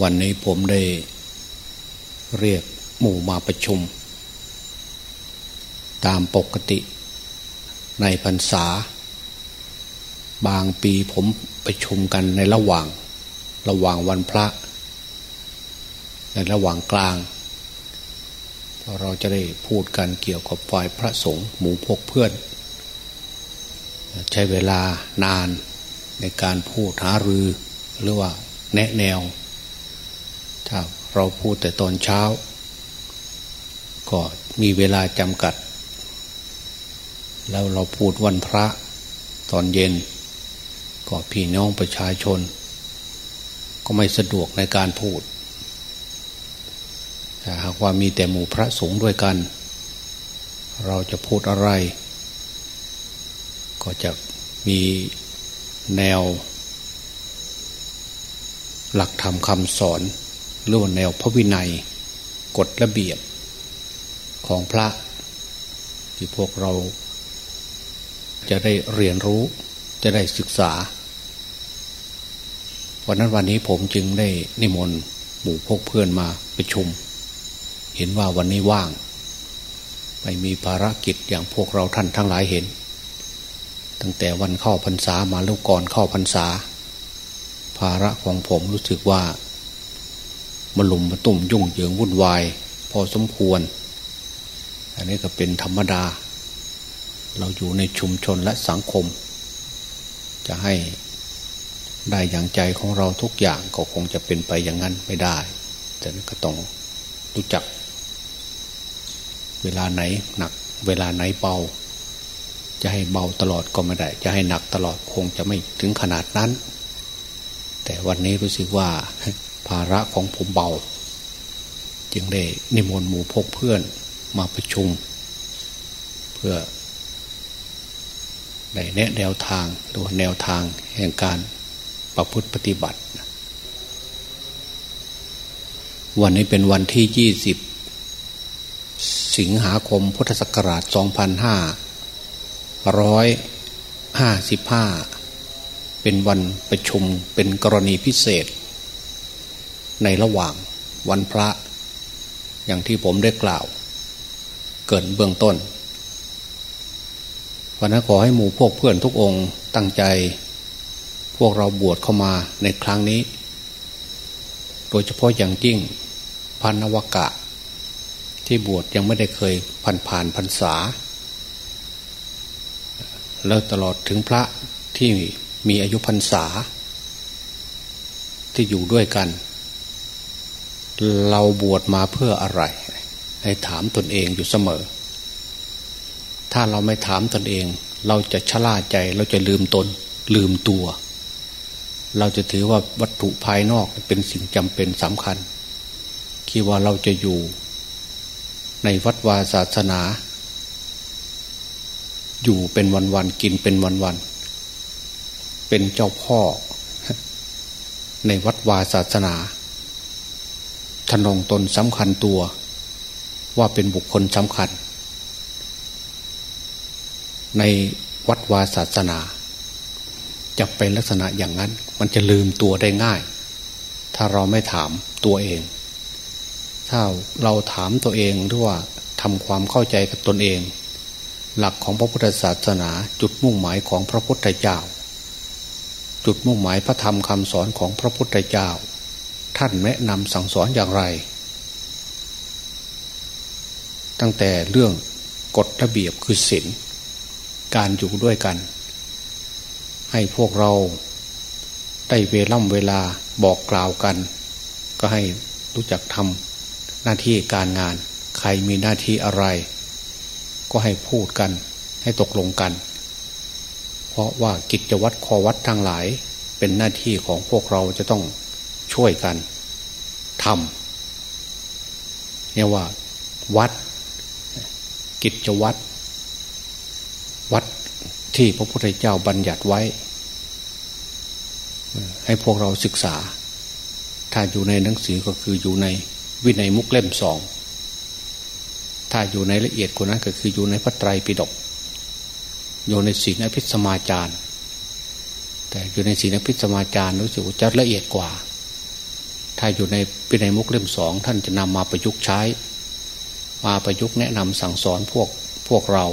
วันนี้ผมได้เรียกหมู่มาประชุม ตามปกติในพรรษา บางปีผมประชุมกันในระหว่างระหว่างวันพระ ในระหว่างกลางเราะเราจะได้พูดกันเกี่ยวกับฝ่ายพระสงฆ์หมู่พกเพื่อน ใช้เวลานานในการพูดหารือหรือว่าแนะแนว ถ้าเราพูดแต่ตอนเช้า ก็มีเวลาจำกัด แล้วเราพูดวันพระตอนเย็น ก็พี่น้องประชาชน ก็ไม่สะดวกในการพูดแต่หากว่ามีแต่หมู่พระสงฆ์ด้วยกัน เราจะพูดอะไร ก็จะมีแนว หลักธรรมคำสอน หรือว่าแนวพระวินัย กฎระเบียบของพระ ที่พวกเราจะได้เรียนรู้จะได้ศึกษา วันนั้นวันนี้ผมจึงได้นิมนต์หมู่พกเพื่อนมาประชุม เห็นว่าวันนี้ว่าง ไม่มีภารกิจอย่างพวกเราท่านทั้งหลายเห็น ตั้งแต่วันเข้าพรรษามาลูกก่อนเข้าพรรษา ภาระของผมรู้สึกว่า มาลุมมาตุ่มยุ่งเหยิงวุ่นวาย พอสมควร อันนี้ก็เป็นธรรมดา เราอยู่ในชุมชนและสังคม จะให้ได้อย่างใจของเราทุกอย่างก็คงจะเป็นไปอย่างนั้นไม่ได้ แต่ก็ต้องรู้จัก เวลาไหนหนัก เวลาไหนเบา จะให้เบาตลอดก็ไม่ได้ จะให้หนักตลอดคงจะไม่ถึงขนาดนั้น แต่วันนี้รู้สึกว่า ภาระของผมเบา จึงได้นิมนต์หมู่พกเพื่อนมาประชุม เพื่อได้แนะแนวทางดูแนวทางแห่งการประพฤติปฏิบัติ วันนี้เป็นวันที่ยี่สิบสิงหาคมพุทธศักราชสองพันห้าร้อยห้าสิบห้าเป็นวันประชุมเป็นกรณีพิเศษ ในระหว่างวันพระ อย่างที่ผมได้กล่าว เกิดเบื้องต้นวันนั้นขอให้หมู่พวกเพื่อนทุกองค์ตั้งใจ พวกเราบวชเข้ามาในครั้งนี้ โดยเฉพาะอย่างยิ่งพันนวกะ ที่บวชยังไม่ได้เคยผ่านผ่านพรรษา แล้วตลอดถึงพระที่มีอายุพรรษา ที่อยู่ด้วยกัน เราบวชมาเพื่ออะไร ให้ถามตนเองอยู่เสมอ ถ้าเราไม่ถามตนเอง เราจะชะล่าใจ เราจะลืมตน ลืมตัว เราจะถือว่าวัตถุภายนอกเป็นสิ่งจำเป็นสำคัญ คิดว่าเราจะอยู่ ในวัดวาศาสนา อยู่เป็นวันๆกินเป็นวันๆเป็นเจ้าพ่อ ในวัดวาศาสนา ทนงตนสำคัญตัว ว่าเป็นบุคคลสำคัญ ในวัดวาศาสนา จะเป็นลักษณะอย่างนั้น มันจะลืมตัวได้ง่าย ถ้าเราไม่ถามตัวเอง ถ้าเราถามตัวเองหรือว่าทำความเข้าใจกับตนเอง หลักของพระพุทธศาสนาจุดมุ่งหมายของพระพุทธเจ้า จุดมุ่งหมายพระธรรมคำสอนของพระพุทธเจ้า ท่านแนะนำสั่งสอนอย่างไร ตั้งแต่เรื่องกฎระเบียบคือศีลการอยู่ด้วยกัน ให้พวกเราได้เวล่ำเวลาบอกกล่าวกัน ก็ให้รู้จักทำหน้าที่การงาน ใครมีหน้าที่อะไร ก็ให้พูดกัน ให้ตกลงกัน เพราะว่ากิจวัตรคอวัดทั้งหลายเป็นหน้าที่ของพวกเราจะต้อง ช่วยกันทำเนี่ยว่า วัด กิจวัตรวัดที่พระพุทธเจ้าบัญญัติไว้ ให้พวกเราศึกษา ถ้าอยู่ในหนังสือก็คืออยู่ในวินัยมุกเล่มสอง ถ้าอยู่ในละเอียดกว่านั้นก็คืออยู่ในพระไตรปิฎกอยู่ในศีลอภิสมาจารแต่อยู่ในศีลอภิสมาจารรู้สึกว่าจะละเอียดกว่า ถ้าอยู่ในปิในมุกเล่มสองท่านจะนำมาประยุกต์ใช้ มาประยุกต์แนะนำสั่งสอนพวกพวกเรา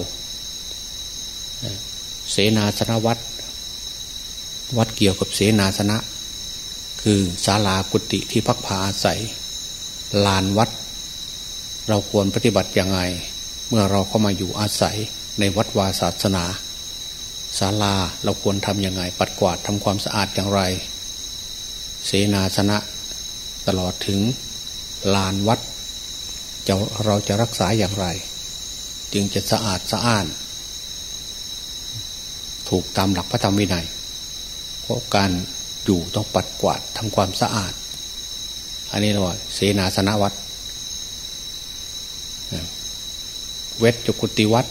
เสนาสนวัดวัดเกี่ยวกับเสนาสนะ คือศาลากุฏิที่พักผาอาศัยลานวัด เราควรปฏิบัติยังไง เมื่อเราเข้ามาอยู่อาศัยในวัดวาศาสนาศาลาเราควรทำยังไง ปัดกวาดทำความสะอาดอย่างไร เสนาสนะ ตลอดถึงลานวัดจะเราจะรักษาอย่างไร จึงจะสะอาดสะอ้าน ถูกตามหลักพระธรรมวินัย เพราะการอยู่ต้องปัดกวาดทำความสะอาด อันนี้เราเสนาสนะวัดเวทจุกุติวัด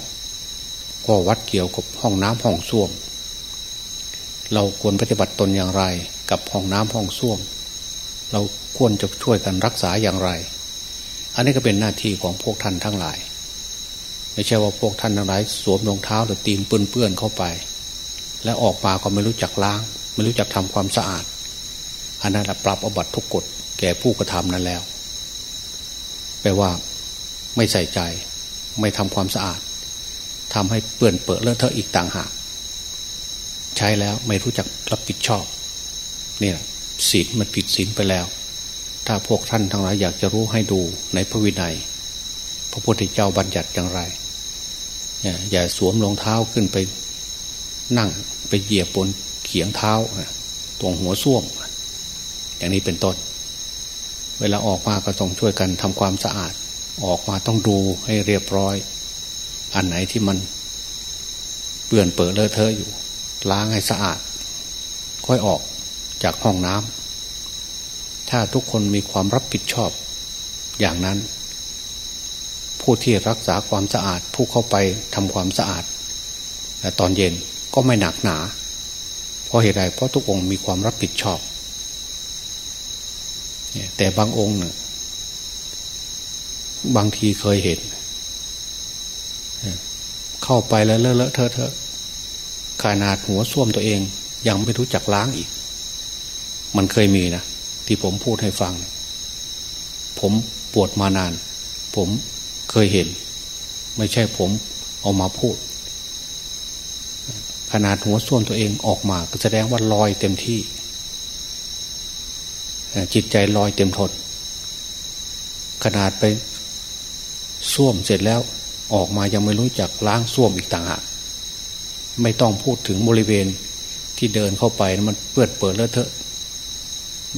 ก็วัดเกี่ยวกับห้องน้ำห้องส้วม เราควรปฏิบัติตนอย่างไรกับห้องน้ำห้องส้วม เราควรจะช่วยกันรักษาอย่างไร อันนี้ก็เป็นหน้าที่ของพวกท่านทั้งหลาย ไม่ใช่ว่าพวกท่านทั้งหลาย สวมรองเท้าหรือตีนเปื้อนๆเข้าไป แล้วออกมาก็ไม่รู้จักล้าง ไม่รู้จักทำความสะอาด อันนั้นปรับอบัตทุกกฎแก่ผู้กระทำนั้นแล้ว แปลว่าไม่ใส่ใจ ไม่ทำความสะอาดทำให้เปื่อนเปื้อนเลอะเทอะอีกต่างหาก ใช้แล้วไม่รู้จักรับผิดชอบนี่ย ศีลมันผิดศีลไปแล้ว ถ้าพวกท่านทั้งหลายอยากจะรู้ให้ดูในพระวินัย พระพุทธเจ้าบัญญัติอย่างไร อย่าสวมรองเท้าขึ้นไปนั่งไปเหยียบบนเขียงเท้าตรงหัวส้วม อย่างนี้เป็นต้น เวลาออกมาก็ต้องช่วยกันทำความสะอาด ออกมาต้องดูให้เรียบร้อย อันไหนที่มันเปื่อนเปิดเลอะเทอะอยู่ ล้างให้สะอาด ค่อยออก จากห้องน้ำถ้าทุกคนมีความรับผิดชอบ อย่างนั้น ผู้ที่รักษาความสะอาด ผู้เข้าไปทำความสะอาดแต่ตอนเย็นก็ไม่หนักหนา เพราะเหตุใดเพราะทุกองค์มีความรับผิดชอบ แต่บางองค์เนี่ยบางทีเคยเห็น เข้าไปแล้วเลอะเลอะเทอะเทอะขนาดหัวส้วมตัวเองยังไม่รู้จักล้างอีก มันเคยมีนะที่ผมพูดให้ฟัง ผมปวดมานาน ผมเคยเห็น ไม่ใช่ผมเอามาพูด ขนาดหัวส้วมตัวเองออกมาก็แสดงว่าลอยเต็มที่ จิตใจลอยเต็มทนขนาดไปส้วมเสร็จแล้วออกมายังไม่รู้จักล้างส้วมอีกต่างหากไม่ต้องพูดถึงบริเวณที่เดินเข้าไปมันเปื้อนเปิดเลอะเทอะ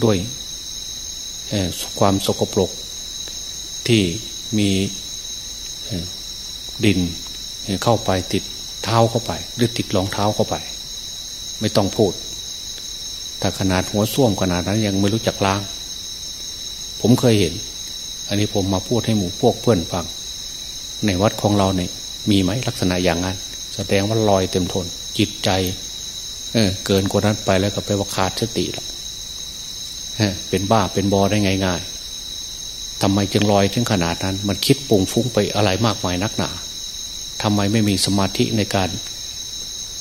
ด้วยความสกปรกที่มีดินเข้าไปติดเท้าเข้าไป หรือติดรองเท้าเข้าไป ไม่ต้องพูดแต่ขนาดหัวส้วมขนาดนั้นยังไม่รู้จักล้าง ผมเคยเห็น อันนี้ผมมาพูดให้หมู่พวกเพื่อนฟัง ในวัดของเราเนี่ยมีไหมลักษณะอย่างนั้น แสดงว่าลอยเต็มทน จิตใจเออเกินกว่านั้นไปแล้วก็ไปว่าขาดสติละ เป็นบ้าเป็นบอได้ง่ายๆทำไมจึงลอยถึงขนาดนั้น มันคิดปุงฟุ้งไปอะไรมากมายนักหนาทำไมไม่มีสมาธิในการ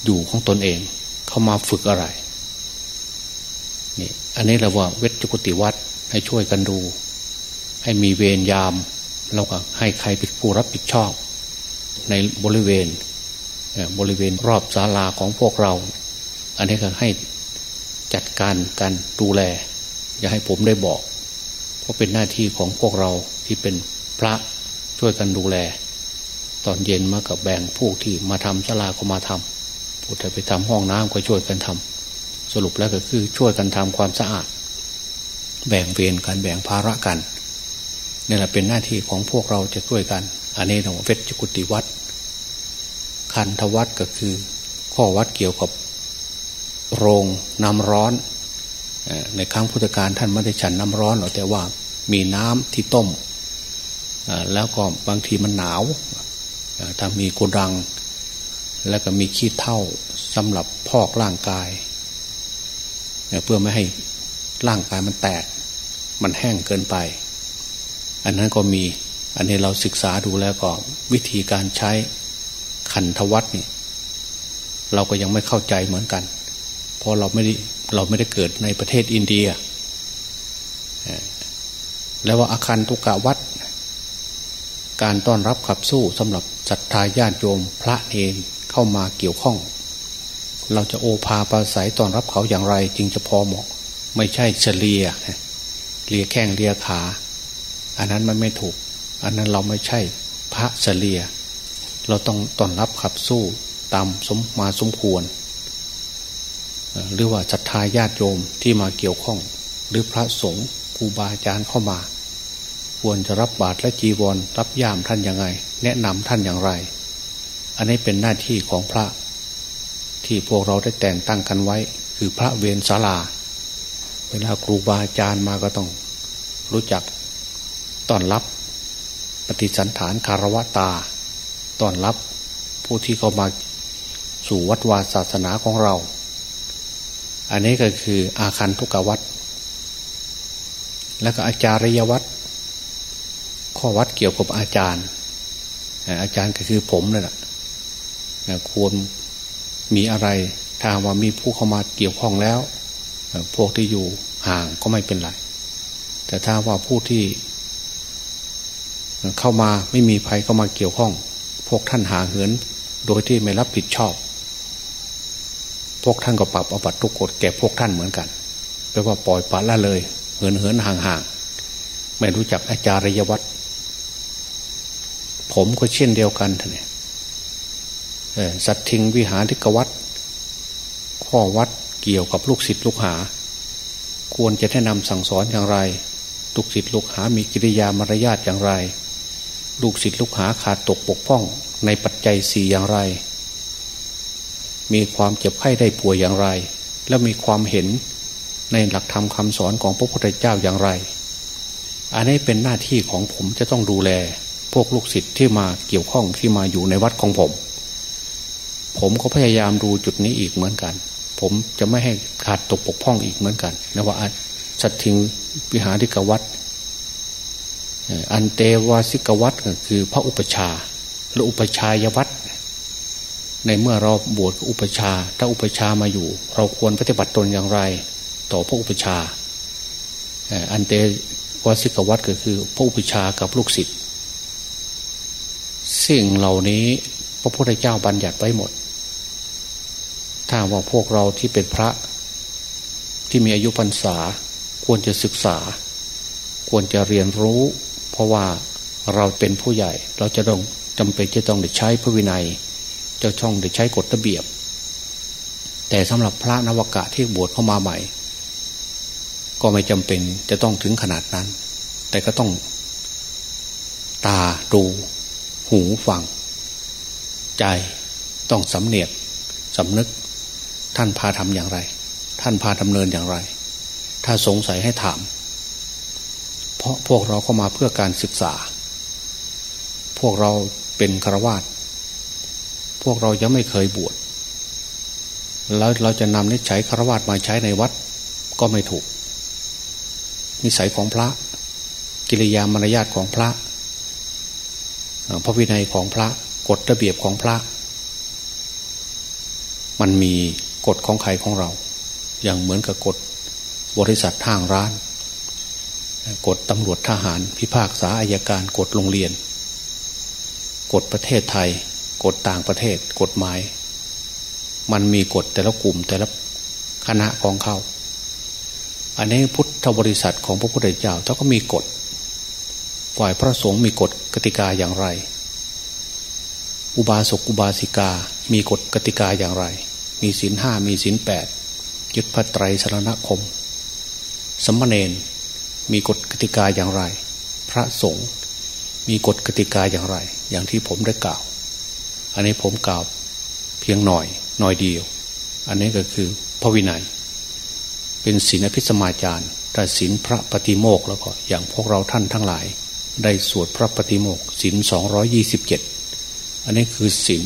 อยู่ของตนเอง เข้ามาฝึกอะไรนี่อันนี้เราว่าเวชกุติวัดให้ช่วยกันดู ให้มีเวรยามเราก็ให้ใครเป็นผู้รับผิดชอบ ในบริเวณบริเวณรอบศาลาของพวกเรา อันนี้ก็ให้จัดการการดูแล อย่าให้ผมได้บอก เพราะเป็นหน้าที่ของพวกเราที่เป็นพระช่วยกันดูแล ตอนเย็นมากับแบ่งพวกที่มาทำศาลาก็มาทำผู้ที่ไปทำห้องน้ำก็ช่วยกันทำสรุปแล้วก็คือช่วยกันทำความสะอาด แบ่งเวรกันแบ่งภาระกันนี่แหละเป็นหน้าที่ของพวกเราจะช่วยกัน อันนี้เราเวชกุติวัดคันทวัดก็คือ ข้อวัดเกี่ยวกับ โรงน้ำร้อน ในครั้งพุทธกาลท่านไม่ได้ฉันน้ำร้อนหรอกแต่ว่ามีน้ำที่ต้ม แล้วก็บางทีมันหนาวถ้ามีกุดัง แล้วก็มีขี้เท่าสำหรับพอกร่างกาย เพื่อไม่ให้ร่างกายมันแตก มันแห้งเกินไป อันนั้นก็มี อันนี้เราศึกษาดูแล้วก็วิธีการใช้ขันธวัตนี่เราก็ยังไม่เข้าใจเหมือนกัน เพราะเราไม่ได้ เราไม่ได้เกิดในประเทศอินเดีย แล้วว่าอาคารตุกะวัด การต้อนรับขับสู้สำหรับศรัทธาญาติโยมพระเอนเข้ามาเกี่ยวข้อง เราจะโอภาปราศัยต้อนรับเขาอย่างไรจึงจะพอเหมาะ ไม่ใช่เฉลียเลียแข้งเลียขา อันนั้นมันไม่ถูก อันนั้นเราไม่ใช่พระเฉลีย เราต้องต้อนรับขับสู้ตามสมมาสมควร หรือว่าศรัทธาญาติโยมที่มาเกี่ยวข้อง หรือพระสงฆ์ครูบาอาจารย์เข้ามา ควรจะรับบาตรและจีวรรับย่ามท่านยังไง แนะนำท่านอย่างไร อันนี้เป็นหน้าที่ของพระ ที่พวกเราได้แต่งตั้งกันไว้ คือพระเวรศาลา เวลาครูบาอาจารย์มาก็ต้อง รู้จักต้อนรับ ปฏิสันฐานคารวะตาต้อนรับผู้ที่เข้ามาสู่วัดวาศาสนาของเรา อันนี้ก็คืออาคันทุกวัดแล้วก็อาจารยวัดข้อวัดเกี่ยวกับอาจารย์ อาจารย์ก็คือผมนั่นแหละควรมีอะไรถ้าว่ามีผู้เข้ามาเกี่ยวข้องแล้ว พวกที่อยู่ห่างก็ไม่เป็นไร แต่ถ้าว่าผู้ที่ เข้ามาไม่มีภัยเข้ามาเกี่ยวข้อง พวกท่านหาเหิน โดยที่ไม่รับผิดชอบ พวกท่านก็ปรับอบัตทุกกฎแก่พวกท่านเหมือนกันแปลว่าปล่อยปละละเลยเหินเหินห่างห่างไม่รู้จักอาจารยวัตรผมก็เช่นเดียวกันท่านเนี่ยสัตทิงวิหารทิกวัดข้อวัดเกี่ยวกับลูกศิษย์ลูกหา ควรจะแนะนำสั่งสอนอย่างไร ลูกศิษย์ลูกหามีกิริยามารยาทอย่างไร ลูกศิษย์ลูกหาขาดตกปกป้องในปัจจัยสี่อย่างไร มีความเจ็บไข้ได้ป่วยอย่างไร แล้วมีความเห็นในหลักธรรมคำสอนของพระพุทธเจ้าอย่างไร อันนี้เป็นหน้าที่ของผมจะต้องดูแล พวกลูกศิษย์ที่มาเกี่ยวข้องที่มาอยู่ในวัดของผม ผมก็พยายามดูจุดนี้อีกเหมือนกัน ผมจะไม่ให้ขาดตกปกพ้องอีกเหมือนกันนะว่าสัตทิงวิหาริกวัตอันเตวาสิกวัตก็คือพระอุปชาและอุปชายวัด ในเมื่อเราบวชอุปชา ถ้าอุปชามาอยู่ เราควรปฏิบัติตนอย่างไร ต่อพระอุปชาอันเตวสิกวัตก็คือพระอุปชากับลูกศิษย์สิ่งเหล่านี้พระพุทธเจ้าบัญญัติไว้หมด ถ้าว่าพวกเราที่เป็นพระที่มีอายุพรรษาควรจะศึกษา ควรจะเรียนรู้ เพราะว่าเราเป็นผู้ใหญ่ เราจะต้องจำเป็นจะต้องใช้พระวินัย จะต้องได้ใช้กฎระเบียบ แต่สำหรับพระนวกะที่บวชเข้ามาใหม่ ก็ไม่จำเป็นจะต้องถึงขนาดนั้น แต่ก็ต้อง ตาดูหูฟัง ใจต้องสำเนียกสำนึก ท่านพาทำอย่างไร ท่านพาดำเนินอย่างไร ถ้าสงสัยให้ถาม เพราะพวกเราเข้ามาเพื่อการศึกษา พวกเราเป็นฆราวาส พวกเรายังไม่เคยบวชแล้วเราจะนำนิสัยฆราวาสมาใช้ในวัดก็ไม่ถูก นิสัยของพระ กิริยามารยาทของพระพระวินัยของพระกฎระเบียบของพระ มันมีกฎของใครของเรา อย่างเหมือนกับกฎบริษัททางร้าน กฎตำรวจทหาร พิพากษาอายการกฎโรงเรียน กฎประเทศไทย กฎต่างประเทศกฎหมาย มันมีกฎแต่ละกลุ่มแต่ละคณะของเขาอันนี้พุทธบริษัทของพระพุทธเจ้าเขาก็มีกฎ ฝ่ายพระสงฆ์มีกฎกติกาอย่างไร อุบาสกอุบาสิกา มีกฎกติกาอย่างไร มีศีลห้ามีศีลแปดยึดพระไตรสรณคม สมณเณรมีกฎกติกาอย่างไร พระสงฆ์มีกฎกติกาอย่างไร อย่างที่ผมได้กล่าว อันนี้ผมกล่าวเพียงหน่อยหน่อยเดียว อันนี้ก็คือพระวินัย เป็นศีลพิสมาจารย์แต่ศีลพระปฏิโมกแล้วก็อย่างพวกเราท่านทั้งหลาย ได้สวดพระปฏิโมกศีลสองยี่สิบเจ็ดอันนี้คือศีล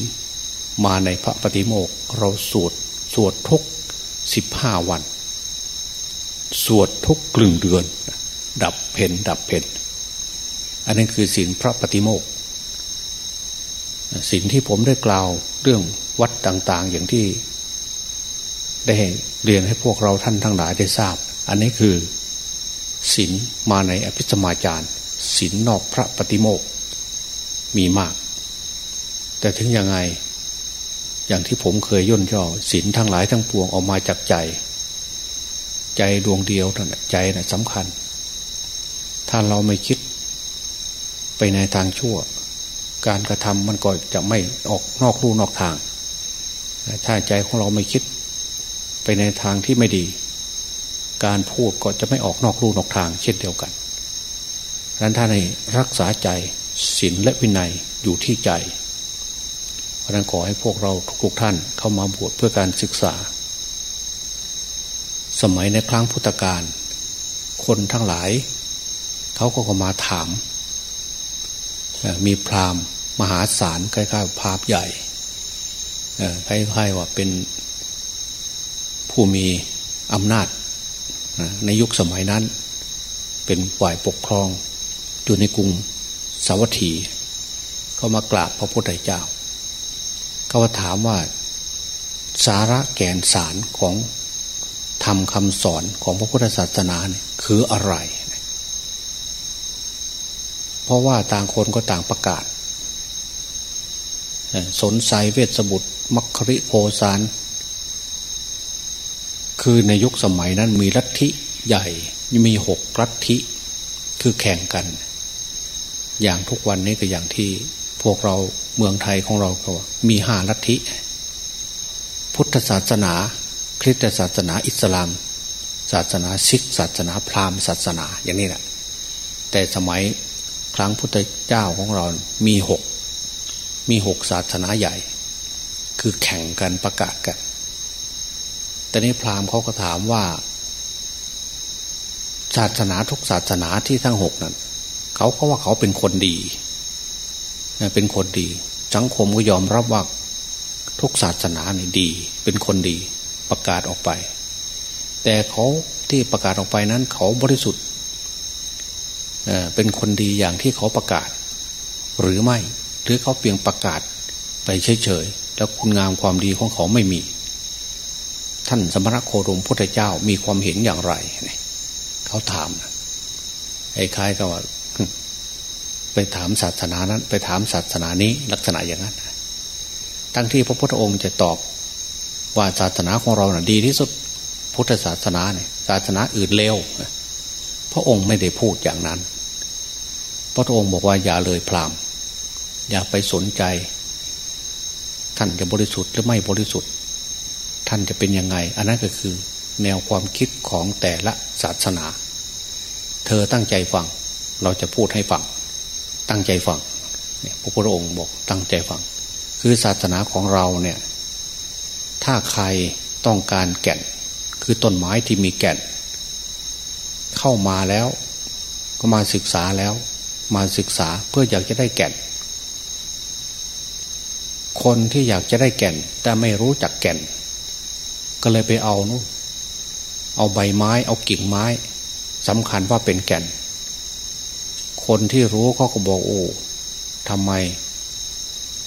มาในพระปฏิโมกเราสวดสวดทุกสิบห้าวัน สวดทุกกลึงเดือน ดับเพนดับเพนอันนั้คือศีลพระปฏิโมก ศีลที่ผมได้กล่าวเรื่องวัดต่าง ๆ อย่างที่ได้เรียนให้พวกเราท่านทั้งหลายได้ทราบ อันนี้คือศีลมาในอภิสมาจารศีลนอกพระปฏิโมกมีมาก แต่ถึงยังไง อย่างที่ผมเคยย่นย่อศีลทั้งหลายทั้งปวงออกมาจากใจ ใจดวงเดียวนั่นใจนะ่ะสำคัญ ถ้าเราไม่คิดไปในทางชั่ว การกระทำมันก็จะไม่ออกนอกลู่นอกทาง ถ้าใจของเราไม่คิดไปในทางที่ไม่ดี การพูดก็จะไม่ออกนอกลู่นอกทาง เช่นเดียวกันดังนั้นท่านให้รักษาใจศีลและวินัยอยู่ที่ใจเพราะนั้นขอให้พวกเราทุกๆท่านเข้ามาบวชเพื่อการศึกษา สมัยในครั้งพุทธกาลคนทั้งหลาย เขาก็มาถาม มีพราหมณ์มหาศาลใกล้ๆพาพใหญ่คล้ายๆว่าเป็นผู้มีอำนาจในยุคสมัยนั้น เป็นฝ่ายปกครองอยู่ในกรุงสาวัตถีเขามากราบพระพุทธเจ้าเขาถามว่าสาระแก่นสารของทำคำสอนของพระพุทธศาสนาคืออะไร เพราะว่าต่างคนก็ต่างประกาศ สนใจเวสมุทรมัคคริโพสาร คือในยุคสมัยนั้นมีลัทธิใหญ่มีหกลัทธิคือแข่งกัน อย่างทุกวันนี้ก็อย่างที่พวกเราเมืองไทยของเราก็มีห้าลัทธิ พุทธศาสนา คริสตศาสนา อิสลาม ศาสนาซิกศาสนาพราหมณ์ศาสนาอย่างนี้แหละแต่สมัย ครั้งพุทธเจ้าของเรามีหกมีหกศาสนาใหญ่ คือแข่งกันประกาศกัน แต่นี้พราหมณ์เขาก็ถามว่า ศาสนาทุกศาสนาที่ทั้งหกนั้นเขาก็ว่าเขาเป็นคนดี เป็นคนดี สังคมก็ยอมรับว่าทุกศาสนาเนี่ยดี เป็นคนดีประกาศออกไป แต่เขาที่ประกาศออกไปนั้น เขาบริสุทธิ์ เป็นคนดีอย่างที่เขาประกาศ หรือไม่หรือเขาเพียงประกาศไปเฉยๆแล้วคุณงามความดีของเขาไม่มี ท่านสมณโคดมพุทธเจ้ามีความเห็นอย่างไร เขาถามไอ้คล้ายก็ว่าไปถามศาสนานั้น ไปถามศาสนานี้ลักษณะอย่างนั้นทั้งที่พระพุทธองค์จะตอบว่าศาสนาของเราน่ะดีที่สุดพุทธศาสนาเนี่ยศาสนาอื่นเลวพระองค์ไม่ได้พูดอย่างนั้น พระองค์บอกว่าอย่าเลยพรามอย่าไปสนใจ ท่านจะบริสุทธิ์หรือไม่บริสุทธิ์ ท่านจะเป็นยังไง อันนั้นก็คือ แนวความคิดของแต่ละศาสนา เธอตั้งใจฟัง เราจะพูดให้ฟัง ตั้งใจฟังเนี่ยพระพุทธองค์บอกตั้งใจฟัง คือศาสนาของเราเนี่ย ถ้าใครต้องการแก่น คือต้นไม้ที่มีแก่น เข้ามาแล้ว ก็มาศึกษาแล้ว มาศึกษาเพื่ออยากจะได้แก่น คนที่อยากจะได้แก่น แต่ไม่รู้จักแก่น ก็เลยไปเอานู่เอาใบไม้ เอากิ่งไม้สำคัญว่าเป็นแก่น คนที่รู้เขาก็บอกโอ้ทำไม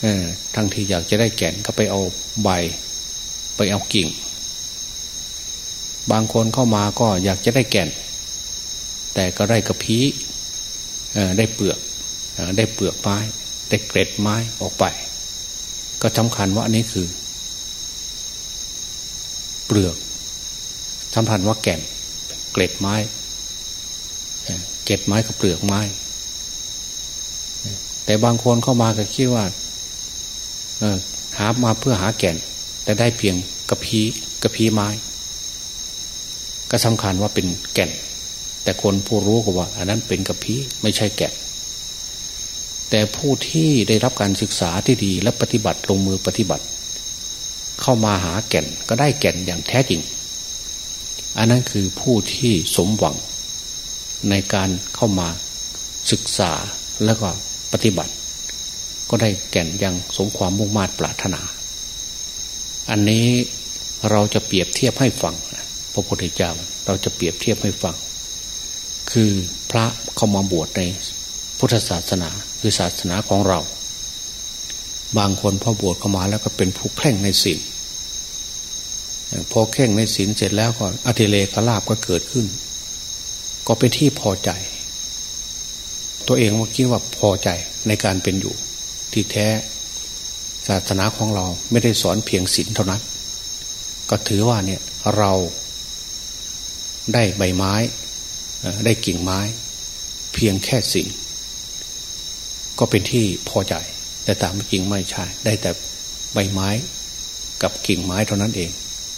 เออทั้งที่อยากจะได้แก่นก็ไปเอาใบ ไปเอากิ่ง บางคนเข้ามาก็อยากจะได้แก่น แต่ก็ได้กระพี้ ได้เปลือกได้เปลือกไม้ ได้เกล็ดไม้ออกไป ก็สำคัญว่าอันนี้คือ เปลือกสัมพันธ์ว่าแก่น เกล็ดไม้เกล็ดไม้กับเปลือกไม้ แต่บางคนเข้ามาก็คิดว่าหามาเพื่อหาแก่น แต่ได้เพียงกระพีกระพีไม้ ก็สำคัญว่าเป็นแก่น แต่คนผู้รู้ก็ว่า อันนั้นเป็นกระพีไม่ใช่แก่นแต่ผู้ที่ได้รับการศึกษาที่ดีและปฏิบัติลงมือปฏิบัติ เข้ามาหาแก่นก็ได้แก่นอย่างแท้จริง อันนั้นคือผู้ที่สมหวังในการเข้ามาศึกษาแล้วก็ปฏิบัติ ก็ได้แก่นอย่างสมความมุ่งมา่ปรารถนา อันนี้เราจะเปรียบเทียบให้ฟังพระพุทธเจ้าเราจะเปรียบเทียบให้ฟัง คือพระเข้ามาบวชในพุทธศาสนาคือศาสนาของเรา บางคนพอบวชเข้ามาแล้วก็เป็นผู้แข่งในศีลพอแข่งในศีลเสร็จแล้วก็อธิเลกลาบก็เกิดขึ้น ก็เป็นที่พอใจ ตัวเองว่าคิดว่าพอใจในการเป็นอยู่ ที่แท้ศาสนาของเราไม่ได้สอนเพียงศีลเท่านั้น ก็ถือว่าเนี่ยเราได้ใบไม้ ได้กิ่งไม้ เพียงแค่สิ่งก็เป็นที่พอใจ แต่ตามจริงไม่ใช่ ได้แต่ใบไม้กับกิ่งไม้เท่านั้นเอง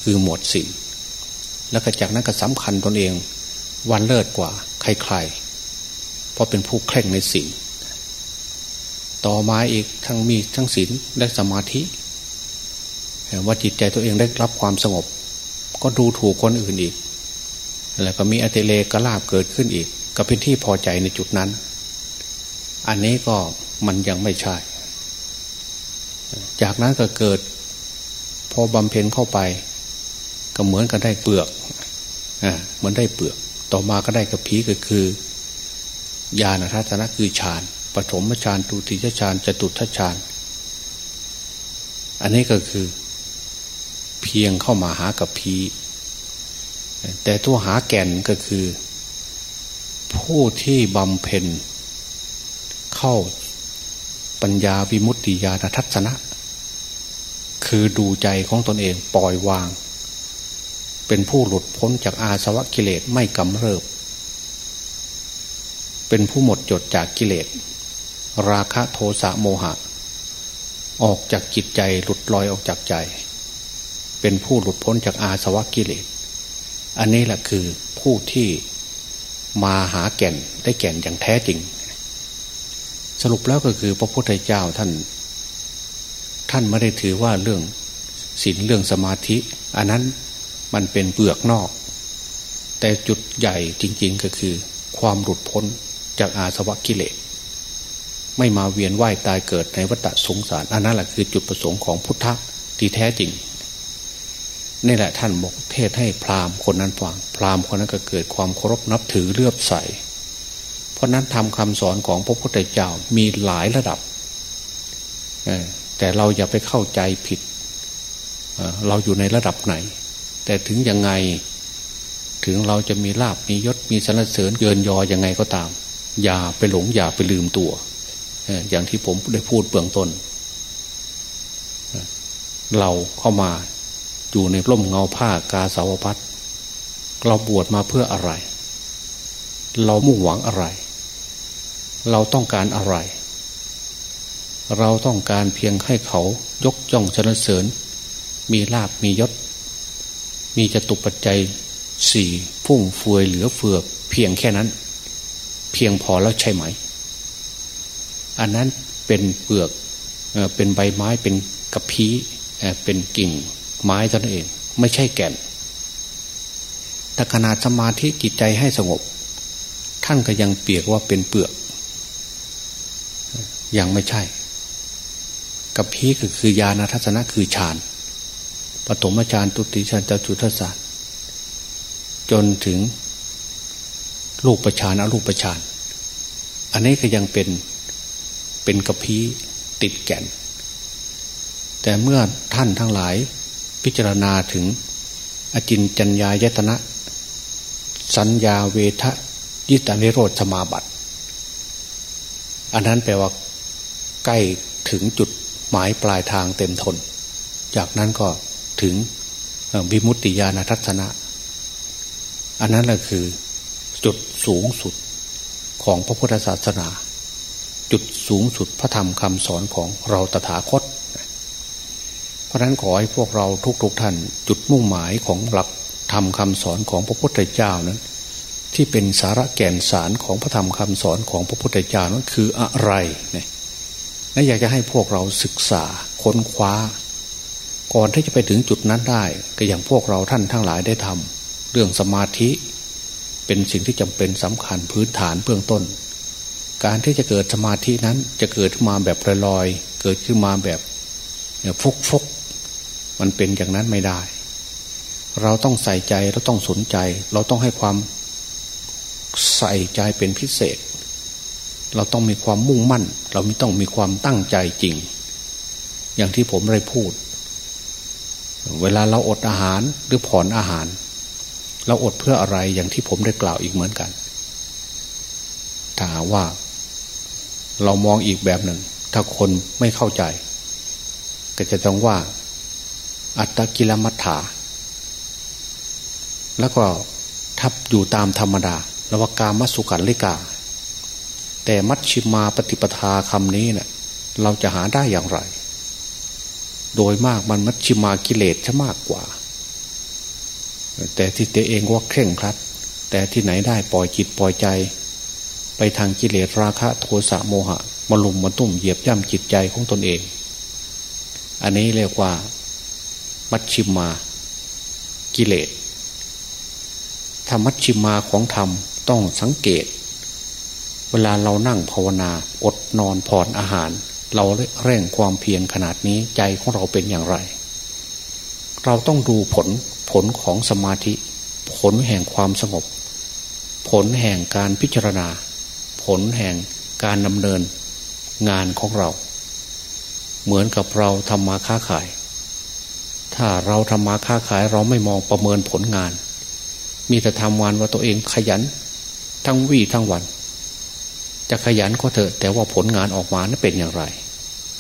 คือหมดสิ่งแล้วก็จากนั้นก็สำคัญตนเอง วันเลิศกว่า ใครๆ เพราะเป็นผู้เคร่งในสิ่งต่อมาอีกทั้งมีทั้งศีลและสมาธิว่าจิตใจตัวเองได้รับความสงบ ก็ดูถูกคนอื่นอีก แล้วก็มีอติเลกลาบเกิดขึ้นอีก ก็เป็นที่พอใจในจุดนั้น อันนี้ก็มันยังไม่ใช่ จากนั้นก็เกิด พอบำเพ็ญเข้าไป ก็เหมือนกับได้เปลือกอ่าเหมือนได้เปลือก ต่อมาก็ได้กระพีก็คือญาณทัศนะคือฌานปฐมฌานตุติยฌานจตุทัฌานอันนี้ก็คือ เพียงเข้ามาหากับพี แต่ตัวหาแก่นก็คือ ผู้ที่บำเพ็ญ เข้าปัญญาวิมุตติญาณทัศนะ คือดูใจของตนเองปล่อยวาง เป็นผู้หลุดพ้นจากอาสวะกิเลสไม่กำเริบ เป็นผู้หมดจดจากกิเลส ราคะโทสะโมหะ ออกจากจิตใจหลุดลอยออกจากใจ เป็นผู้หลุดพ้นจากอาสวะกิเลส อันนี้แหละคือผู้ที่มาหาแก่นได้แก่นอย่างแท้จริง สรุปแล้วก็คือพระพุทธเจ้าท่าน ท่านไม่ได้ถือว่าเรื่องศีลเรื่องสมาธิ อันนั้นมันเป็นเปลือกนอก แต่จุดใหญ่จริง ๆก็คือ ความหลุดพ้นจากอาสวะกิเลสไม่มาเวียนว่ายตายเกิดในวัฏสงสาร อันนั้นแหละคือจุดประสงค์ของพุทธะที่แท้จริง นี่แหละท่านบอกเทศให้พราหมณ์คนนั้นฟังพราหมณ์คนนั้นก็เกิดความเคารพนับถือเลื่อมใส เพราะนั้นทำคำสอนของพระพุทธเจ้ามีหลายระดับ แต่เราอย่าไปเข้าใจผิด เราอยู่ในระดับไหน แต่ถึงยังไงถึงเราจะมีลาบมียศมีสรรเสริญเกินยอยังไงก็ตาม อย่าไปหลงอย่าไปลืมตัว อย่างที่ผมได้พูดเบื้องต้น เราเข้ามา อยู่ในร่มเงาผ้ากาสาวพัดเราบวชมาเพื่ออะไร เรามุ่งหวังอะไร เราต้องการอะไร เราต้องการเพียงให้เขายกย่องสรรเสริญ มีลาบมียศ มีจตุปัจจัยสี่พุ่งเฟือยเหลือเฟือเพียงแค่นั้น เพียงพอแล้วใช่ไหม อันนั้นเป็นเปลือกเป็นใบไม้เป็นกระพี้เป็นกิ่ง ไม้ตนเอง ไม่ใช่แก่นแต่ขนาดสมาธิจิตใจให้สงบ ท่านก็ยังเปียกว่าเป็นเปลือก ยังไม่ใช่ กับพีก็คือยาณทัศนะคือฌานปฐมฌานตุติฌานจตุทัศน์จนถึงลูกประชานอรูปประชานอันนี้ก็ยังเป็นเป็นกระพีติดแก่น แต่เมื่อท่านทั้งหลาย พิจารณาถึง อจินจัญญายตนะ สัญญาเวทะยิตานิโรธสมาบัติ อันนั้นแปลว่าใกล้ถึงจุดหมายปลายทางเต็มทน จากนั้นก็ถึงวิมุตติญาณทัศนะ อันนั้นแหละคือจุดสูงสุดของพระพุทธศาสนา จุดสูงสุดพระธรรมคำสอนของเราตถาคต เพราะนั้นขอให้พวกเราทุกๆทท่านจุดมุ่งหมายของหลักธรรมคาสอนของพระพุทธเจ้านั้น ที่เป็นสาระแก่นสารของพระธรรมคำสอนของพระพุทธเจ้านั้นคืออะไรเนี่ยและอยากจะให้พวกเราศึกษาค้นคว้า ก่อนที่จะไปถึงจุดนั้นได้ ก็อย่างพวกเราท่านทั้งหลายได้ทำเรื่องสมาธิ เป็นสิ่งที่จำเป็นสำคัญพื้นฐานเบื้องต้น การที่จะเกิดสมาธินั้นจะเกิดขึ้นมาแบบลอยๆเกิดขึ้นมาแบบฟุกฟุก มันเป็นอย่างนั้นไม่ได้ เราต้องใส่ใจเราต้องสนใจ เราต้องให้ความใส่ใจเป็นพิเศษ เราต้องมีความมุ่งมั่น เราไม่ต้องมีความตั้งใจจริง อย่างที่ผมได้พูด เวลาเราอดอาหารหรือผ่อนอาหาร เราอดเพื่ออะไรอย่างที่ผมได้กล่าวอีกเหมือนกันถ้าว่า เรามองอีกแบบหนึ่ง ถ้าคนไม่เข้าใจ ก็จะต้องว่า อัตตกิลมัฏฐา แล้วก็ทับอยู่ตามธรรมดาลวากามสุขันลิกา แต่มัชชิมาปฏิปทาคำนี้เนะ่ยเราจะหาได้อย่างไร โดยมากมันมัชชิมากิเลสจะมากกว่า แต่ที่ตัวเองว่าเคร่งครัด แต่ที่ไหนได้ปล่อยจิตปล่อยใจ ไปทางกิเลสราคะโทสะโมหะมาลุมมาตุ่มเหยียบย่ำจิตใจของตนเอง อันนี้เรียกว่า มัชชิมากิเลสธรรมัชชิมาของธรรมต้องสังเกต เวลาเรานั่งภาวนาอดนอนผ่อนอาหาร เราเร่งความเพียรขนาดนี้ใจของเราเป็นอย่างไร เราต้องดูผลผลของสมาธิ ผลแห่งความสงบ ผลแห่งการพิจารณา ผลแห่งการดำเนินงานของเรา เหมือนกับเราทำมาค้าขาย ถ้าเราทำมาค้าขายเราไม่มองประเมินผลงาน มีแต่ทำงานว่าตัวเองขยัน ทั้งวี่ทั้งวัน จะขยันก็เถอะ แต่ว่าผลงานออกมานั้นเป็นอย่างไร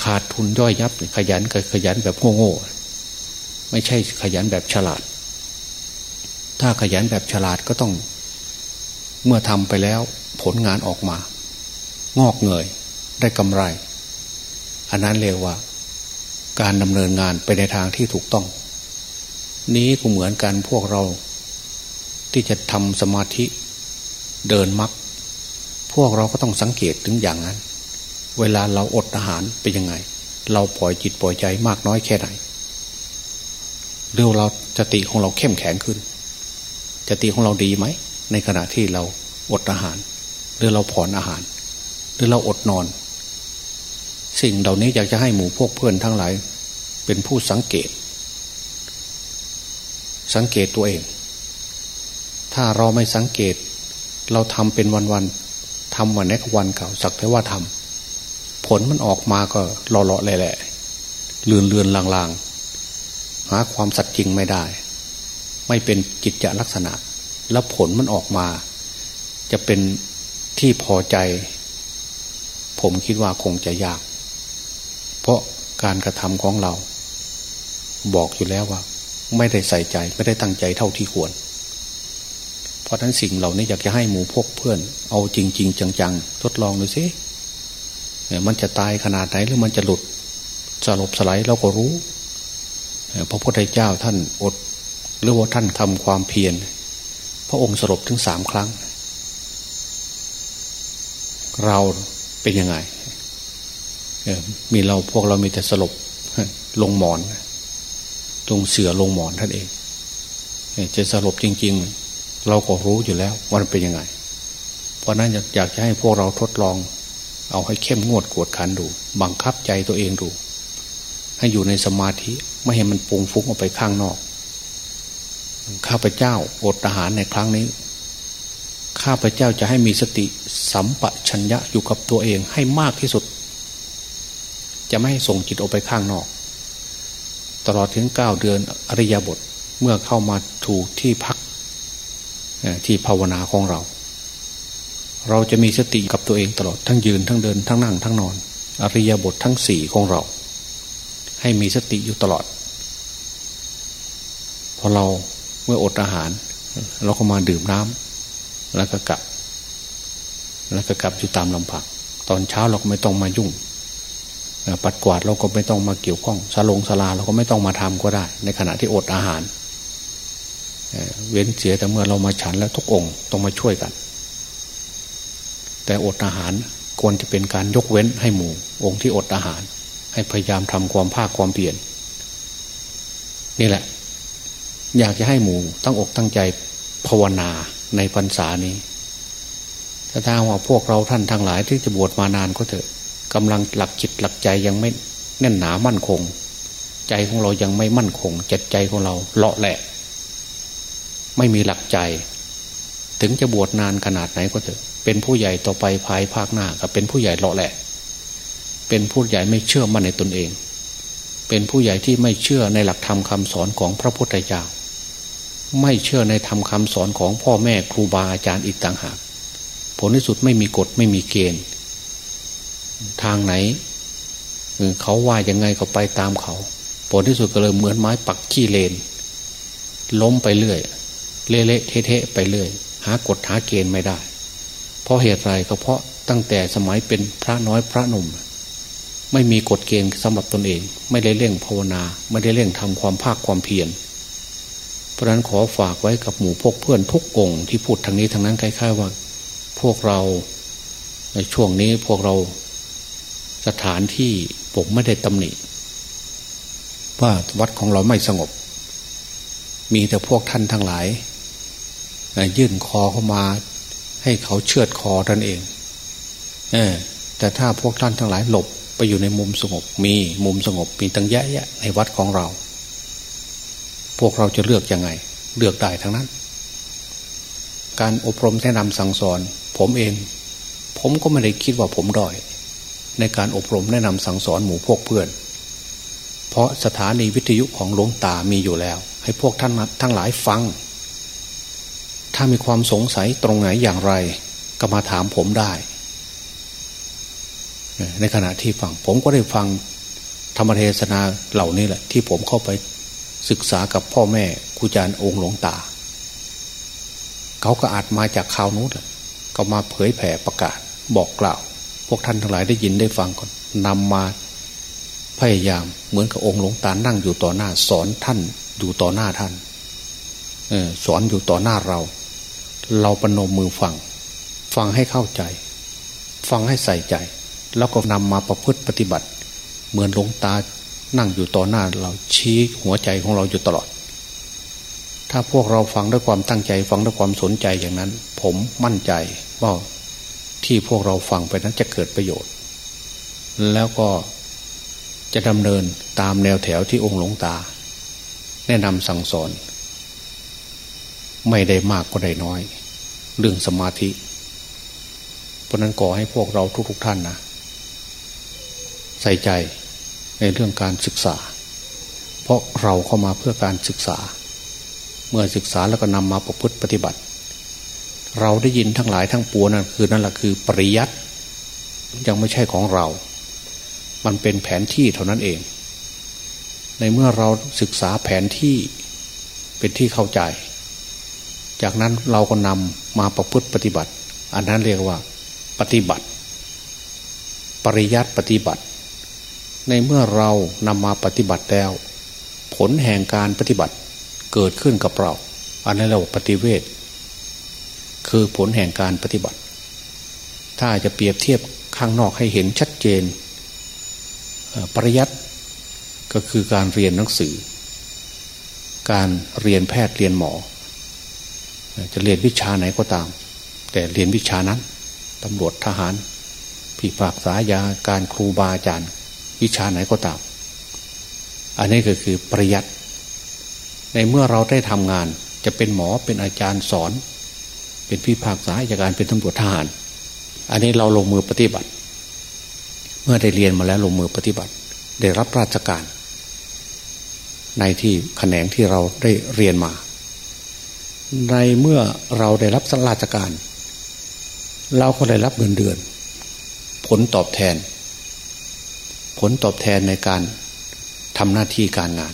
ขาดทุนย่อยยับ ขยันก็ขยันแบบโง่ๆไม่ใช่ขยันแบบฉลาด ถ้าขยันแบบฉลาดก็ต้อง เมื่อทำไปแล้วผลงานออกมา งอกเงยได้กำไร อันนั้นเรียกว่า การดำเนินงานไปในทางที่ถูกต้อง นี้ก็เหมือนกันพวกเรา ที่จะทำสมาธิเดินมักพวกเราก็ต้องสังเกตถึงอย่างนั้น เวลาเราอดอาหารเป็นยังไง เราปล่อยจิตปล่อยใจมากน้อยแค่ไหนเรือเราจติของเราเข้มแข็งขึ้นจติของเราดีไหม ในขณะที่เราอดอาหาร หรือเราผ่อนอาหาร หรือเราอดนอน สิ่งเหล่านี้อยากจะให้หมู่พวกเพื่อนทั้งหลาย เป็นผู้สังเกต สังเกตตัวเอง ถ้าเราไม่สังเกต เราทำเป็นวันๆทำวันนี้กวันเก่าสักแต่ว่าทำผลมันออกมาก็หล่อๆแหละเลือนเลือนลางๆ หาความสัตย์จริงไม่ได้ ไม่เป็นจิตจะลักษณะ แล้วผลมันออกมา จะเป็นที่พอใจ ผมคิดว่าคงจะยาก ราะการกระทำของเรา บอกอยู่แล้วว่า ไม่ได้ใส่ใจไม่ได้ตั้งใจเท่าที่ควร เพราะนั้นสิ่งเหล่านี้อยากจะให้หมูพวกเพื่อน เอาจริงๆจังๆ ทดลองดูสิมันจะตายขนาดไหนหรือมันจะหลุดสลบสไลด์เราก็รู้พระพุทธเจ้าท่านอด หรือว่าท่านทำความเพียรพระองค์สลบถึงสามครั้ง เราเป็นยังไง มีเราพวกเรามีแต่สลบลงหมอนลงเสือลงหมอนท่านเองจะสลบจริง ๆ เราก็รู้อยู่แล้วว่ามันเป็นยังไง เพราะนั้นอยากจะให้พวกเราทดลอง เอาให้เข้มงวดกวดขันดู บังคับใจตัวเองดู ให้อยู่ในสมาธิไม่ให้มันปุงฟุ้งออกไปข้างนอก ข้าพเจ้าอดอาหารในครั้งนี้ ข้าพเจ้าจะให้มีสติสัมปชัญญะอยู่กับตัวเองให้มากที่สุด จะไม่ให้ส่งจิตออกไปข้างนอก ตลอดถึงเก้าเดือนอริยบทเมื่อเข้ามาถูกที่พักที่ภาวนาของเรา เราจะมีสติกับตัวเองตลอดทั้งยืนทั้งเดินทั้งนั่งทั้งนอน อริยบททั้งสี่ของเรา ให้มีสติอยู่ตลอด พอเราเมื่ออดอาหาร เราก็มาดื่มน้ำแล้วก็กลับ แล้วก็กลับอยู่ตามลำพังตอนเช้าเราก็ไม่ต้องมายุ่ง ปัดกวาดเราก็ไม่ต้องมาเกี่ยวข้องสลงสลาเราก็ไม่ต้องมาทำก็ได้ ในขณะที่อดอาหาร เว้นเสียแต่เมื่อเรามาฉันแล้วทุกองค์ต้องมาช่วยกัน แต่อดอาหารควรจะเป็นการยกเว้นให้หมู่ องค์ที่อดอาหาร ให้พยายามทำความภาคความเปลี่ยน นี่แหละ อยากจะให้หมู่ตั้งอกตั้งใจภาวนาในพรรษานี้ถ้าทางว่าพวกเราท่านทั้งหลายที่จะบวชมานานก็เถอะ กำลังหลักจิตหลักใจยังไม่แน่นหนามั่นคง ใจของเรายังไม่มั่นคงจิตใจของเราเลาะแหละ ไม่มีหลักใจ ถึงจะบวชนานขนาดไหนก็เถอะ เป็นผู้ใหญ่ต่อไปภายภาคหน้าก็เป็นผู้ใหญ่เลาะแหละ เป็นผู้ใหญ่ไม่เชื่อมั่นในตนเอง เป็นผู้ใหญ่ที่ไม่เชื่อในหลักธรรมคาสอนของพระพุทธเจ้าไม่เชื่อในธรรมคาสอนของพ่อแม่ครูบาอาจารย์อีกต่างหาก ผลที่สุดไม่มีกฎไม่มีเกณฑ์ ทางไหนเขาว่ายังไงก็ไปตามเขาผลที่สุดก็เลยเหมือนไม้ปักขี้เลน ล้มไปเรื่อยเละๆเทะไปเรื่อยหากฎหาเกณฑ์ไม่ได้ เพราะเหตุไรก็เพราะตั้งแต่สมัยเป็นพระน้อยพระหนุ่ม ไม่มีกฎเกณฑ์สำหรับตนเอง ไม่ได้เร่งภาวนา ไม่ได้เร่งทำความภาคความเพียรเพราะนั้นขอฝากไว้กับหมู่พกเพื่อนทุกองค์ที่พูดทางนี้ทางนั้นคล้ายๆว่า พวกเราในช่วงนี้พวกเรา สถานที่ผมไม่ได้ตำหนิ ว่าวัดของเราไม่สงบ มีแต่พวกท่านทั้งหลาย ยื่นคอเข้ามา ให้เขาเชือดคอท่านเองเออแต่ถ้าพวกท่านทั้งหลายหลบไปอยู่ในมุมสงบมีมุมสงบมีตั้งแยะในวัดของเรา พวกเราจะเลือกยังไง เลือกได้ทั้งนั้น การอบรมแนะนำสั่งสอน ผมเอง ผมก็ไม่ได้คิดว่าผมด้อย ในการอบรมแนะนำสั่งสอนหมู่พวกเพื่อน เพราะสถานีวิทยุของหลวงตามีอยู่แล้ว ให้พวกท่านทั้งหลายฟัง ถ้ามีความสงสัยตรงไหนอย่างไร ก็มาถามผมได้ ในขณะที่ฟัง ผมก็ได้ฟังธรรมเทศนาเหล่านี้แหละ ที่ผมเข้าไปศึกษากับพ่อแม่ครูอาจารย์องค์หลวงตา เขาก็อาจมาจากข่าวนู้นก็มาเผยแผ่ประกาศบอกกล่าว พวกท่านทั้งหลายได้ยินได้ฟังก่อนนำมาพยายามเหมือนกับองค์หลวงตานั่งอยู่ต่อหน้า สอนท่านอยู่ต่อหน้าท่านอสอนอยู่ต่อหน้าเรา เราปนมมือฟัง ฟังให้เข้าใจ ฟังให้ใส่ใจ แล้วก็นำมาประพฤติปฏิบัติ เหมือนหลวงตานั่งอยู่ต่อหน้าเราชี้หัวใจของเราอยู่ตลอด ถ้าพวกเราฟังด้วยความตั้งใจ ฟังด้วยความสนใจอย่างนั้น ผมมั่นใจว่า ที่พวกเราฟังไปนั้นจะเกิดประโยชน์ แล้วก็จะดำเนินตามแนวแถวที่องค์หลวงตา แนะนำสั่งสอน ไม่ได้มากก็ได้น้อย เรื่องสมาธิ เพราะนั้นขอให้พวกเราทุกๆทท่านนะใส่ใจในเรื่องการศึกษา เพราะเราเข้ามาเพื่อการศึกษา เมื่อศึกษาแล้วก็นำมาประพฤติปฏิบัติ เราได้ยินทั้งหลายทั้งปวงนั่นคือนั่นแหละคือปริยัติยังไม่ใช่ของเรา มันเป็นแผนที่เท่านั้นเอง ในเมื่อเราศึกษาแผนที่เป็นที่เข้าใจ จากนั้นเราก็นำมาประพฤติปฏิบัติ อันนั้นเรียกว่า ปฏิบัติ ปริยัติปฏิบัติ ในเมื่อเรานำมาปฏิบัติแล้ว ผลแห่งการปฏิบัติเกิดขึ้นกับเรา อันนั้นเราปฏิเวท คือผลแห่งการปฏิบัติ ถ้าจะเปรียบเทียบข้างนอกให้เห็นชัดเจน ปริยัติก็คือการเรียนหนังสือ การเรียนแพทย์เรียนหมอ จะเรียนวิชาไหนก็ตาม แต่เรียนวิชานั้นตำรวจทหารผีฝากษายาการครูบาอาจารย์ วิชาไหนก็ตาม อันนี้ก็คือปริยัติในเมื่อเราได้ทำงานจะเป็นหมอเป็นอาจารย์สอน เป็นพี่ภาคษาอาการเป็นตำรวจทหาร อันนี้เราลงมือปฏิบัติ เมื่อได้เรียนมาแล้วลงมือปฏิบัติ ได้รับราชการ ในที่แขนงที่เราได้เรียนมา ในเมื่อเราได้รับราชการ เราก็ได้รับเงินเดือน ผลตอบแทน ผลตอบแทนในการทำหน้าที่การงาน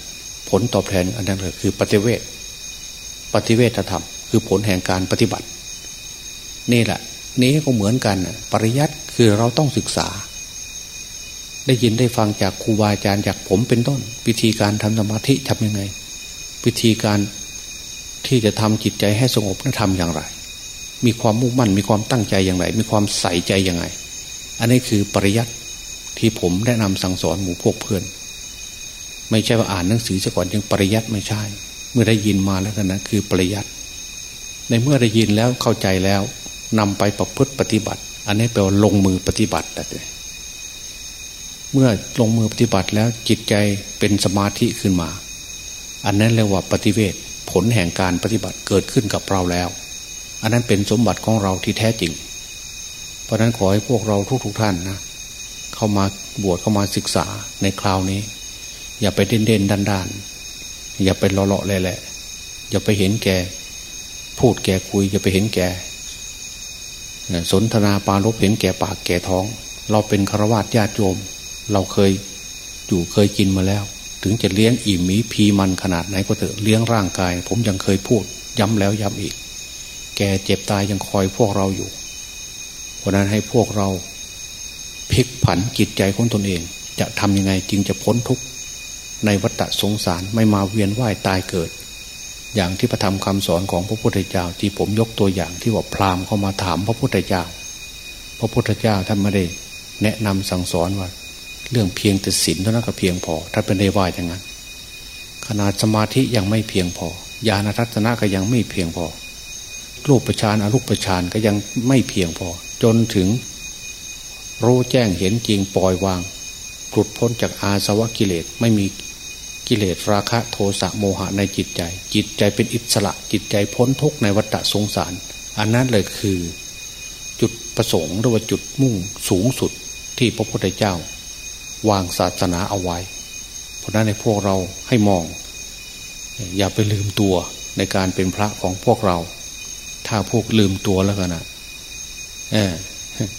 ผลตอบแทนอันนั้นคือปฏิเวทปฏิเวทธรรม คือผลแห่งการปฏิบัติ นี่แหละนี้ก็เหมือนกันปริยัติคือเราต้องศึกษา ได้ยินได้ฟังจากครูบาอาจารย์จากผมเป็นต้น วิธีการทำสมาธิทำยังไง วิธีการที่จะทำจิตใจให้สงบนั้นทำอย่างไร มีความมุ่งมั่น มีความตั้งใจอย่างไร มีความใส่ใจอย่างไรอันนี้คือปริยัติที่ผมแนะนำสั่งสอนหมู่พวกเพื่อน ไม่ใช่ว่าอ่านหนังสือซะก่อนยังปริยัติไม่ใช่ เมื่อได้ยินมาแล้วนะคือปริยัติในเมื่อได้ยินแล้วเข้าใจแล้ว นำไปประพฤติปฏิบัติ อันนี้แปลว่าลงมือปฏิบัติแต่เมื่อลงมือปฏิบัติแล้วจิตใจเป็นสมาธิขึ้นมา อันนั้นเรียกว่าปฏิเวทผลแห่งการปฏิบัติเกิดขึ้นกับเราแล้ว อันนั้นเป็นสมบัติของเราที่แท้จริง เพราะนั้นขอให้พวกเราทุกๆทท่านนะเข้ามาบวชเข้ามาศึกษาในคราวนี้ อย่าไปเด่นเด่นด้านด้านอย่าไปเลาะๆเลยแหละอย่าไปเห็นแก่ พูดแก่คุย อย่าไปเห็นแก่ สนทนาปาลบเห็นแก่ปากแก่ท้อง เราเป็นฆราวาสญาติโยม เราเคยอยู่เคยกินมาแล้ว ถึงจะเลี้ยงอิ่มมีพีมันขนาดไหนก็เถอะเลี้ยงร่างกาย ผมยังเคยพูด ย้ำแล้วย้ำอีก แก่เจ็บตายยังคอยพวกเราอยู่ เพราะนั้นให้พวกเราพลิกผันจิตใจของตนเอง จะทำยังไงจึงจะพ้นทุกข์ในวัฏสงสารไม่มาเวียนว่ายตายเกิด อย่างที่พระธรรมคำสอนของพระพุทธเจ้า ที่ผมยกตัวอย่างที่ว่าพราหมณ์เข้ามาถามพระพุทธเจ้า พระพุทธเจ้าท่านไม่ได้แนะนำสั่งสอนว่า เรื่องเพียงแต่ศีลเท่านั้นก็เพียงพอท่านเป็นได้ว่าอย่างนั้น ขนาดสมาธิยังไม่เพียงพอญาณทัศนะก็ยังไม่เพียงพอรูปประชานอรูปประชานก็ยังไม่เพียงพอ จนถึงรู้แจ้งเห็นจริงปล่อยวางหลุดพ้นจากอาสวะกิเลสไม่มี กิเลสราคะโทสะโมหะในจิตใจ จิตใจเป็นอิสระจิตใจพ้นทุกข์ในวัฏสงสาร อันนั้นเลยคือ จุดประสงค์หรือว่าจุดมุ่งสูงสุดที่พระพุทธเจ้า วางศาสนาเอาไว้ เพราะนั้นในพวกเราให้มอง อย่าไปลืมตัวในการเป็นพระของพวกเรา ถ้าพวกลืมตัวแล้วกันนะ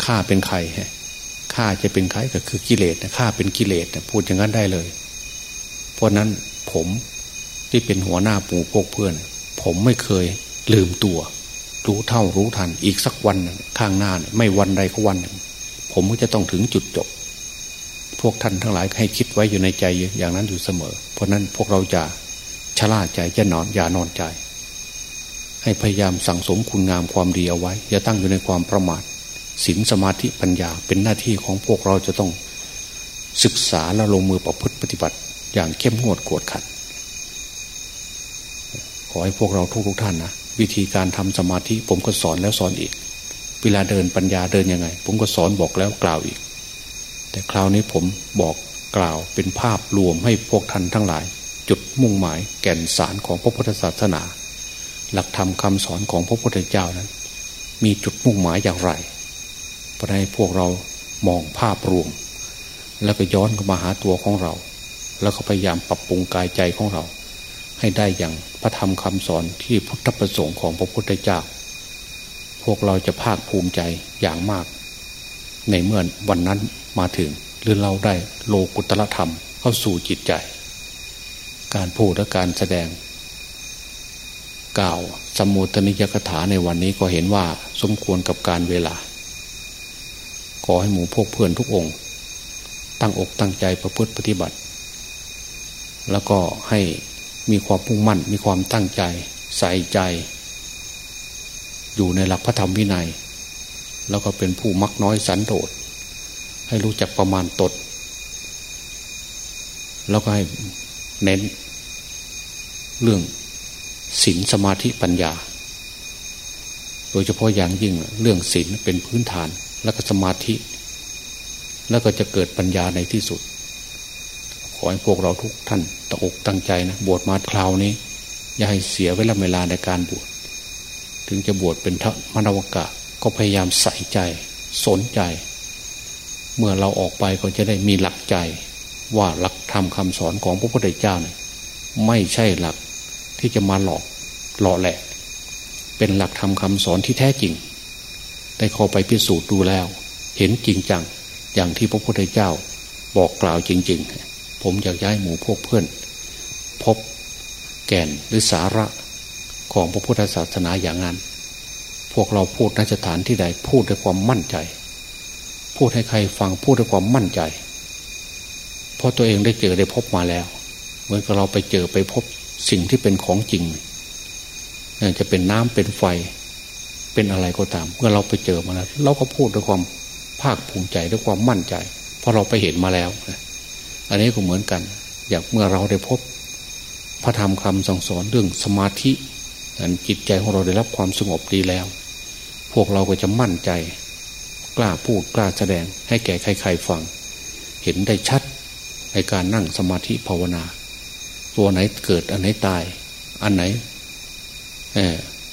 ข้าเป็นใครข้าจะเป็นใครก็คือกิเลสข้าเป็นกิเลสพูดอย่างนั้นได้เลย เพราะนั้นผมที่เป็นหัวหน้าปู่พวกเพื่อน ผมไม่เคยลืมตัว รู้เท่ารู้ทันอีกสักวันข้างหน้าไม่วันใดก็วันหนึ่ง ผมก็จะต้องถึงจุดจบ พวกท่านทั้งหลายให้คิดไว้อยู่ในใจอย่างนั้นอยู่เสมอ เพราะนั้นพวกเราจะชะล่าใจจะนอนอย่านอนใจ ให้พยายามสั่งสมคุณงามความดีเอาไว้ อย่าตั้งอยู่ในความประมาทศีลสมาธิปัญญาเป็นหน้าที่ของพวกเราจะต้องศึกษาและลงมือประพฤติปฏิบัติ อย่างเข้มงวดกวดขัดขอให้พวกเราทุกทุกท่านนะวิธีการทำสมาธิผมก็สอนแล้วสอนอีก เวลาเดินปัญญาเดินยังไง ผมก็สอนบอกแล้วกล่าวอีก แต่คราวนี้ผมบอกกล่าวเป็นภาพรวมให้พวกท่านทั้งหลาย จุดมุ่งหมายแก่นสารของพระพุทธศาสนา หลักธรรมคาสอนของพระพุทธเจ้านั้น มีจุดมุ่งหมายอย่างไรเพราะให้พวกเรามองภาพรวม แล้วก็ย้อนเข้ามาหาตัวของเรา แล้วก็พยายามปรับปรุงกายใจของเรา ให้ได้อย่างพระธรรมคำสอนที่พุทธประสงค์ของพระพุทธเจ้า พวกเราจะภาคภูมิใจอย่างมาก ในเมื่อวันนั้นมาถึงหรือเราได้โลกุตละธรรมเข้าสู่จิตใจ การพูดและการแสดง กล่าวสมุตนิยกถาในวันนี้ก็เห็นว่าสมควรกับการเวลา ขอให้หมู่พวกเพื่อนทุกองค์ ตั้งอกตั้งใจประพฤติปฏิบัติ แล้วก็ให้มีความมุ่งมั่น มีความตั้งใจ ใส่ใจ อยู่ในหลักพระธรรมวินัย แล้วก็เป็นผู้มักน้อยสันโดษให้รู้จักประมาณตดแล้วก็ให้เน้น เรื่องศีลสมาธิปัญญา โดยเฉพาะอย่างยิ่งเรื่องศีลเป็นพื้นฐานแล้วก็สมาธิ แล้วก็จะเกิดปัญญาในที่สุด อให้พวกเราทุกท่านตั้งอกตั้งใจนะบวชมาคราวนี้ อย่าให้เสียเวลาเวลาในการบวชถึงจะบวชเป็นทมนวกะ ก็พยายามใส่ใจ สนใจ เมื่อเราออกไปก็จะได้มีหลักใจ ว่าหลักธรรมคาสอนของพระพุทธเจ้าเนี่ยไม่ใช่หลักที่จะมาหลอกหล่อแหลกเป็นหลักธรรมคาสอนที่แท้จริง ได้เข้าไปพิสูจน์ดูแล้ว เห็นจริงจังอย่างที่พระพุทธเจ้าบอกกล่าวจริง ๆ ผมอยากย้ายหมู่พวกเพื่อน พบแก่นหรือสาระของพระพุทธศาสนาอย่างนั้น พวกเราพูดนสถานที่ใดพูดด้วยความมั่นใจ พูดให้ใครฟังพูดด้วยความมั่นใจ เพราะตัวเองได้เจอได้พบมาแล้ว เหมือนกับเราไปเจอไปพบสิ่งที่เป็นของจริงจะเป็นน้ำเป็นไฟ เป็นอะไรก็ตาม เมื่อเราไปเจอมาแล้วเราก็พูดด้วยความภาคภูมิใจด้วยความมั่นใจ เพราะเราไปเห็นมาแล้ว อันนี้ก็เหมือนกัน อย่างเมื่อเราได้พบ พระธรรมคำสั่งสอนเรื่องสมาธิอันจิตใจของเราได้รับความสงบดีแล้ว พวกเราก็จะมั่นใจ กล้าพูดกล้าแสดง ให้แก่ใครๆฟัง เห็นได้ชัดในการนั่งสมาธิภาวนา ตัวไหนเกิดอันไหนตาย อันไหน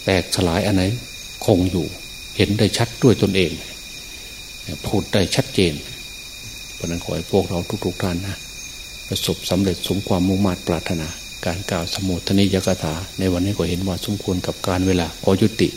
แตกสลายอันไหนคงอยู่ เห็นได้ชัดด้วยตนเองพูดได้ชัดเจน ราะนั้นขอให้พวกเราทุก ๆ ท่านนะประสบสำเร็จสมความมุ่งมั่นปรารถนา การกล่าวสมุทนิยกถา ในวันนี้ก็เห็นว่าสมควรกับการเวลาขอยุติ